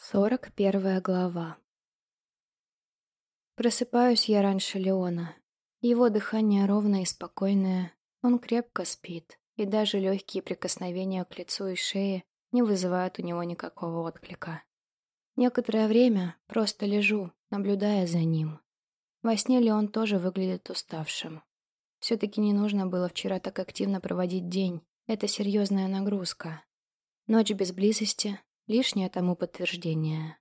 Сорок первая глава. Просыпаюсь я раньше Леона. Его дыхание ровное и спокойное. Он крепко спит, и даже легкие прикосновения к лицу и шее не вызывают у него никакого отклика. Некоторое время просто лежу, наблюдая за ним. Во сне Леон тоже выглядит уставшим. Все-таки не нужно было вчера так активно проводить день. Это серьезная нагрузка. Ночь без близости Лишнее тому подтверждение.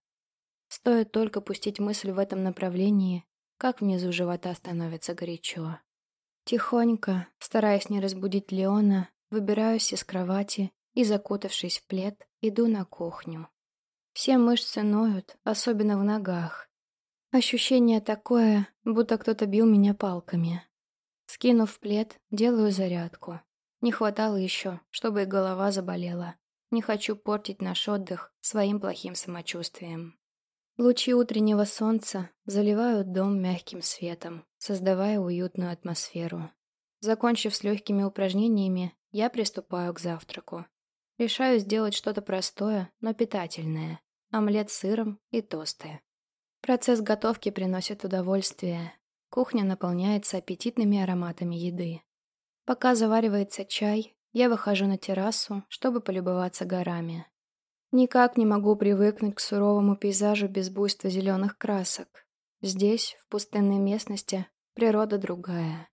Стоит только пустить мысль в этом направлении, как внизу живота становится горячо. Тихонько, стараясь не разбудить Леона, выбираюсь из кровати и, закутавшись в плед, иду на кухню. Все мышцы ноют, особенно в ногах. Ощущение такое, будто кто-то бил меня палками. Скинув плед, делаю зарядку. Не хватало еще, чтобы и голова заболела. Не хочу портить наш отдых своим плохим самочувствием. Лучи утреннего солнца заливают дом мягким светом, создавая уютную атмосферу. Закончив с легкими упражнениями, я приступаю к завтраку. Решаю сделать что-то простое, но питательное. Омлет с сыром и тосты. Процесс готовки приносит удовольствие. Кухня наполняется аппетитными ароматами еды. Пока заваривается чай, я выхожу на террасу, чтобы полюбоваться горами. Никак не могу привыкнуть к суровому пейзажу без буйства зеленых красок. Здесь, в пустынной местности, природа другая.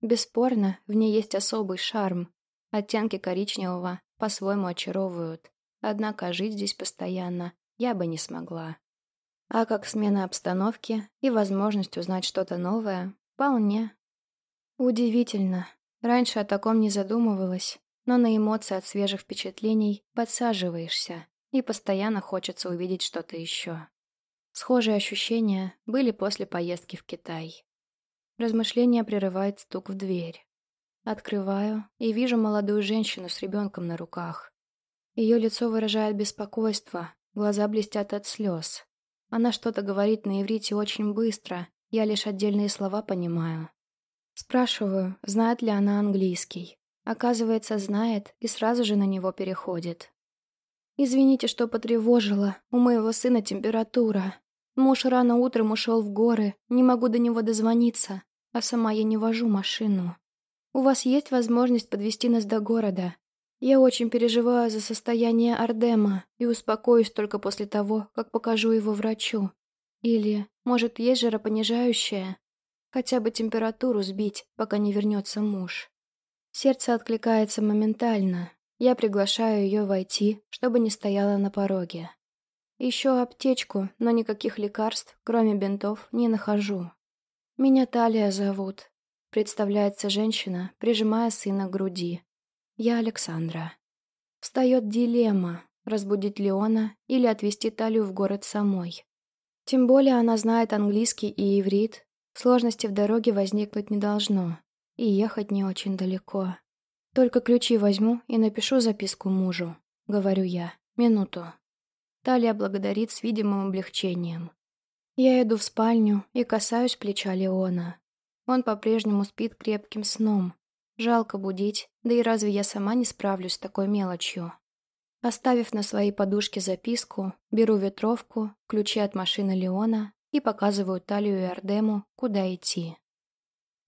Бесспорно, в ней есть особый шарм. Оттенки коричневого по-своему очаровывают. Однако жить здесь постоянно я бы не смогла. А как смена обстановки и возможность узнать что-то новое – вполне. Удивительно, Раньше о таком не задумывалась, но на эмоции от свежих впечатлений подсаживаешься, и постоянно хочется увидеть что-то еще. Схожие ощущения были после поездки в Китай. Размышление прерывает стук в дверь. Открываю и вижу молодую женщину с ребенком на руках. Ее лицо выражает беспокойство, глаза блестят от слез. Она что-то говорит на иврите очень быстро, я лишь отдельные слова понимаю. Спрашиваю, знает ли она английский. Оказывается, знает и сразу же на него переходит. «Извините, что потревожила. У моего сына температура. Муж рано утром ушел в горы, не могу до него дозвониться, а сама я не вожу машину. У вас есть возможность подвести нас до города? Я очень переживаю за состояние Ардема и успокоюсь только после того, как покажу его врачу. Или, может, есть жаропонижающее?» Хотя бы температуру сбить, пока не вернется муж. Сердце откликается моментально. Я приглашаю ее войти, чтобы не стояла на пороге. Ищу аптечку, но никаких лекарств, кроме бинтов, не нахожу. Меня Талия зовут. Представляется женщина, прижимая сына к груди. Я Александра. Встает дилемма, разбудить Леона или отвезти Талию в город самой. Тем более она знает английский и иврит, Сложности в дороге возникнуть не должно, и ехать не очень далеко. Только ключи возьму и напишу записку мужу, говорю я. Минуту. Талия благодарит с видимым облегчением. Я иду в спальню и касаюсь плеча Леона. Он по-прежнему спит крепким сном. Жалко будить, да и разве я сама не справлюсь с такой мелочью? Оставив на своей подушке записку, беру ветровку, ключи от машины Леона и показываю Талию и Ардему, куда идти.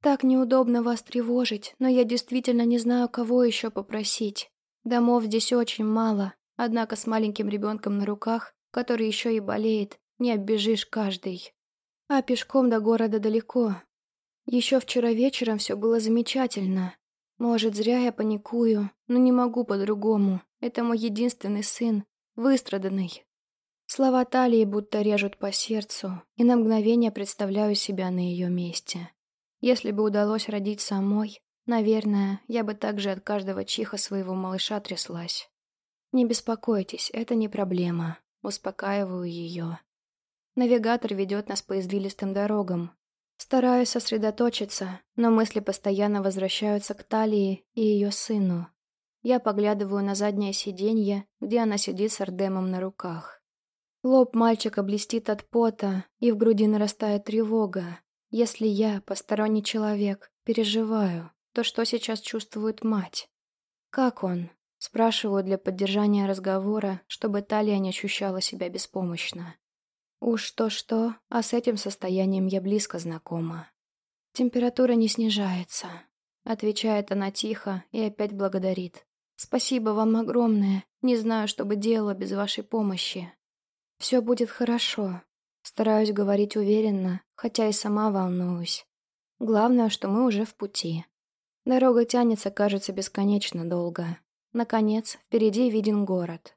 «Так неудобно вас тревожить, но я действительно не знаю, кого еще попросить. Домов здесь очень мало, однако с маленьким ребенком на руках, который еще и болеет, не оббежишь каждый. А пешком до города далеко. Еще вчера вечером все было замечательно. Может, зря я паникую, но не могу по-другому. Это мой единственный сын, выстраданный, Слова талии будто режут по сердцу, и на мгновение представляю себя на ее месте. Если бы удалось родить самой, наверное, я бы также от каждого чиха своего малыша тряслась. Не беспокойтесь, это не проблема. Успокаиваю ее. Навигатор ведет нас по извилистым дорогам. Стараюсь сосредоточиться, но мысли постоянно возвращаются к Талии и ее сыну. Я поглядываю на заднее сиденье, где она сидит с Ардемом на руках. Лоб мальчика блестит от пота, и в груди нарастает тревога. Если я, посторонний человек, переживаю, то что сейчас чувствует мать? Как он? Спрашиваю для поддержания разговора, чтобы Талия не ощущала себя беспомощно. Уж то-что, а с этим состоянием я близко знакома. Температура не снижается. Отвечает она тихо и опять благодарит. Спасибо вам огромное. Не знаю, что бы делала без вашей помощи. Все будет хорошо. Стараюсь говорить уверенно, хотя и сама волнуюсь. Главное, что мы уже в пути. Дорога тянется, кажется, бесконечно долго. Наконец, впереди виден город.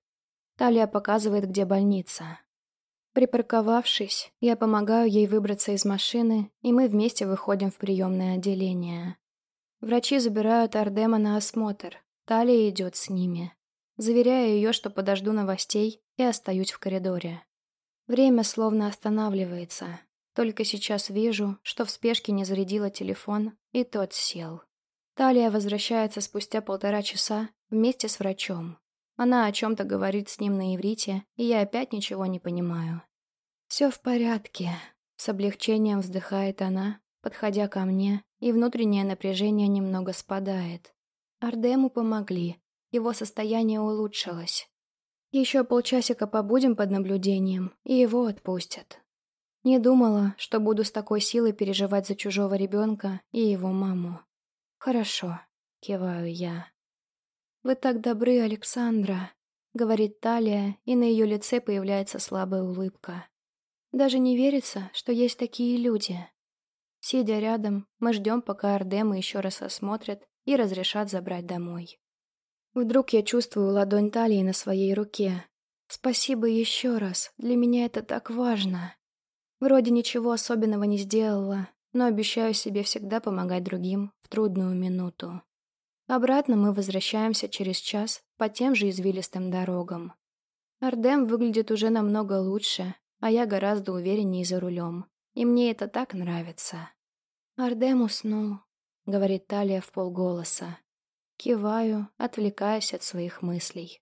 Талия показывает, где больница. Припарковавшись, я помогаю ей выбраться из машины, и мы вместе выходим в приемное отделение. Врачи забирают Ардема на осмотр, Талия идет с ними. Заверяю ее, что подожду новостей, и остаюсь в коридоре. Время словно останавливается. Только сейчас вижу, что в спешке не зарядила телефон, и тот сел. Талия возвращается спустя полтора часа вместе с врачом. Она о чем-то говорит с ним на иврите, и я опять ничего не понимаю. «Все в порядке», — с облегчением вздыхает она, подходя ко мне, и внутреннее напряжение немного спадает. Ардему помогли, его состояние улучшилось. Еще полчасика побудем под наблюдением, и его отпустят. Не думала, что буду с такой силой переживать за чужого ребенка и его маму. «Хорошо», — киваю я. «Вы так добры, Александра», — говорит Талия, и на ее лице появляется слабая улыбка. «Даже не верится, что есть такие люди». Сидя рядом, мы ждем, пока Ардема еще раз осмотрят и разрешат забрать домой. Вдруг я чувствую ладонь Талии на своей руке. Спасибо еще раз, для меня это так важно. Вроде ничего особенного не сделала, но обещаю себе всегда помогать другим в трудную минуту. Обратно мы возвращаемся через час по тем же извилистым дорогам. Ардем выглядит уже намного лучше, а я гораздо увереннее за рулем. И мне это так нравится. «Ардем уснул», — говорит Талия в полголоса. Киваю, отвлекаясь от своих мыслей.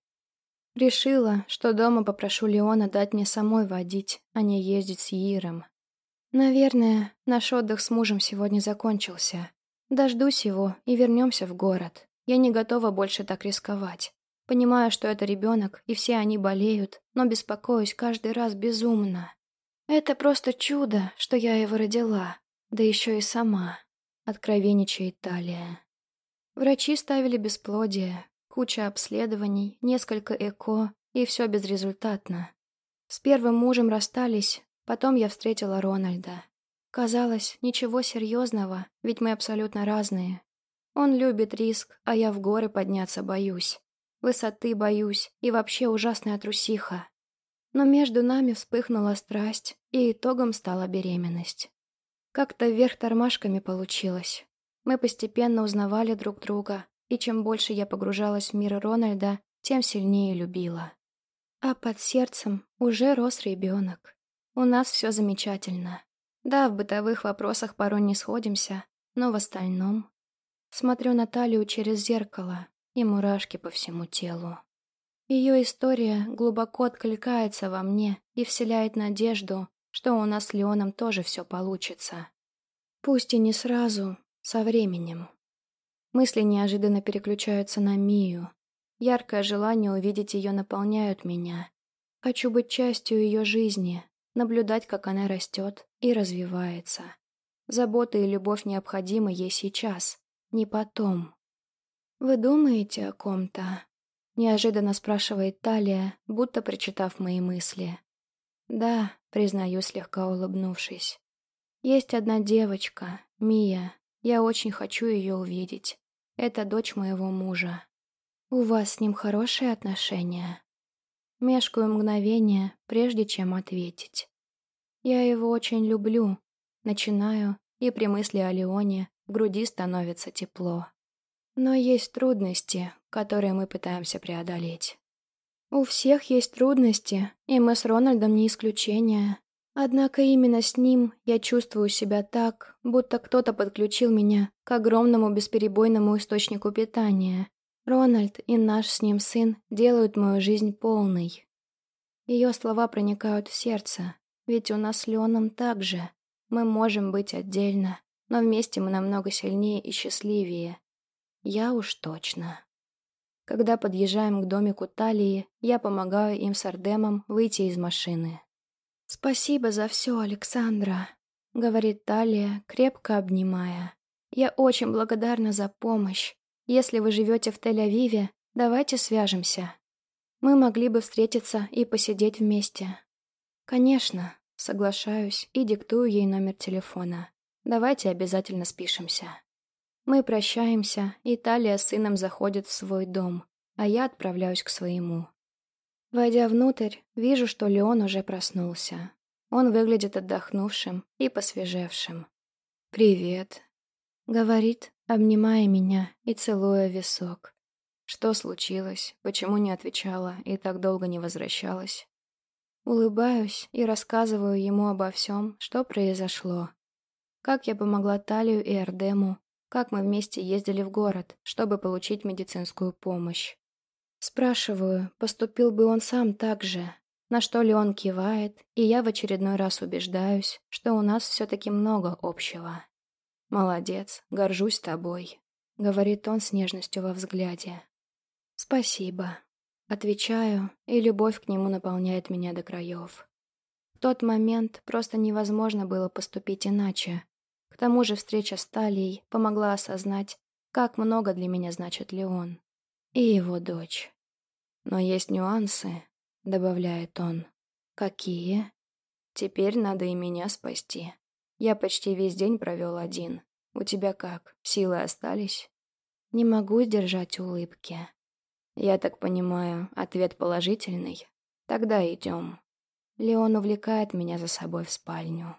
Решила, что дома попрошу Леона дать мне самой водить, а не ездить с Иром. Наверное, наш отдых с мужем сегодня закончился. Дождусь его и вернемся в город. Я не готова больше так рисковать. Понимаю, что это ребенок, и все они болеют, но беспокоюсь каждый раз безумно. Это просто чудо, что я его родила, да еще и сама. Откровенничает Талия. Врачи ставили бесплодие, куча обследований, несколько ЭКО, и все безрезультатно. С первым мужем расстались, Потом я встретила Рональда. Казалось, ничего серьезного, ведь мы абсолютно разные. Он любит риск, а я в горы подняться боюсь. Высоты боюсь и вообще ужасная трусиха. Но между нами вспыхнула страсть, и итогом стала беременность. Как-то вверх тормашками получилось. Мы постепенно узнавали друг друга, и чем больше я погружалась в мир Рональда, тем сильнее любила. А под сердцем уже рос ребенок. У нас все замечательно. Да, в бытовых вопросах порой не сходимся, но в остальном... Смотрю на Талию через зеркало, и мурашки по всему телу. Ее история глубоко откликается во мне и вселяет надежду, что у нас с Леоном тоже все получится. Пусть и не сразу, со временем. Мысли неожиданно переключаются на Мию. Яркое желание увидеть ее наполняют меня. Хочу быть частью ее жизни, наблюдать, как она растет и развивается. Забота и любовь необходимы ей сейчас, не потом. «Вы думаете о ком-то?» — неожиданно спрашивает Талия, будто прочитав мои мысли. «Да», — признаю, слегка улыбнувшись. «Есть одна девочка, Мия. Я очень хочу ее увидеть. Это дочь моего мужа. У вас с ним хорошие отношения?» Мешкаю мгновение, прежде чем ответить. Я его очень люблю. Начинаю, и при мысли о Леоне в груди становится тепло. Но есть трудности, которые мы пытаемся преодолеть. У всех есть трудности, и мы с Рональдом не исключение. Однако именно с ним я чувствую себя так, будто кто-то подключил меня к огромному бесперебойному источнику питания, Рональд и наш с ним сын делают мою жизнь полной. Ее слова проникают в сердце, ведь у нас с Леоном так же. Мы можем быть отдельно, но вместе мы намного сильнее и счастливее. Я уж точно. Когда подъезжаем к домику Талии, я помогаю им с Ардемом выйти из машины. «Спасибо за все, Александра», — говорит Талия, крепко обнимая. «Я очень благодарна за помощь. Если вы живете в Тель-Авиве, давайте свяжемся. Мы могли бы встретиться и посидеть вместе». «Конечно», — соглашаюсь и диктую ей номер телефона. «Давайте обязательно спишемся». Мы прощаемся, и Талия с сыном заходит в свой дом, а я отправляюсь к своему. Войдя внутрь, вижу, что Леон уже проснулся. Он выглядит отдохнувшим и посвежевшим. «Привет», — говорит, обнимая меня и целуя висок. Что случилось? Почему не отвечала и так долго не возвращалась? Улыбаюсь и рассказываю ему обо всем, что произошло. Как я помогла Талию и Ардему, как мы вместе ездили в город, чтобы получить медицинскую помощь. Спрашиваю, поступил бы он сам так же, на что ли он кивает, и я в очередной раз убеждаюсь, что у нас все-таки много общего. «Молодец, горжусь тобой», — говорит он с нежностью во взгляде. «Спасибо», — отвечаю, и любовь к нему наполняет меня до краев. В тот момент просто невозможно было поступить иначе. К тому же встреча с Талией помогла осознать, как много для меня значит Леон и его дочь. Но есть нюансы, добавляет он. Какие? Теперь надо и меня спасти. Я почти весь день провел один. У тебя как, силы остались? Не могу сдержать улыбки. Я так понимаю, ответ положительный? Тогда идем. Леон увлекает меня за собой в спальню.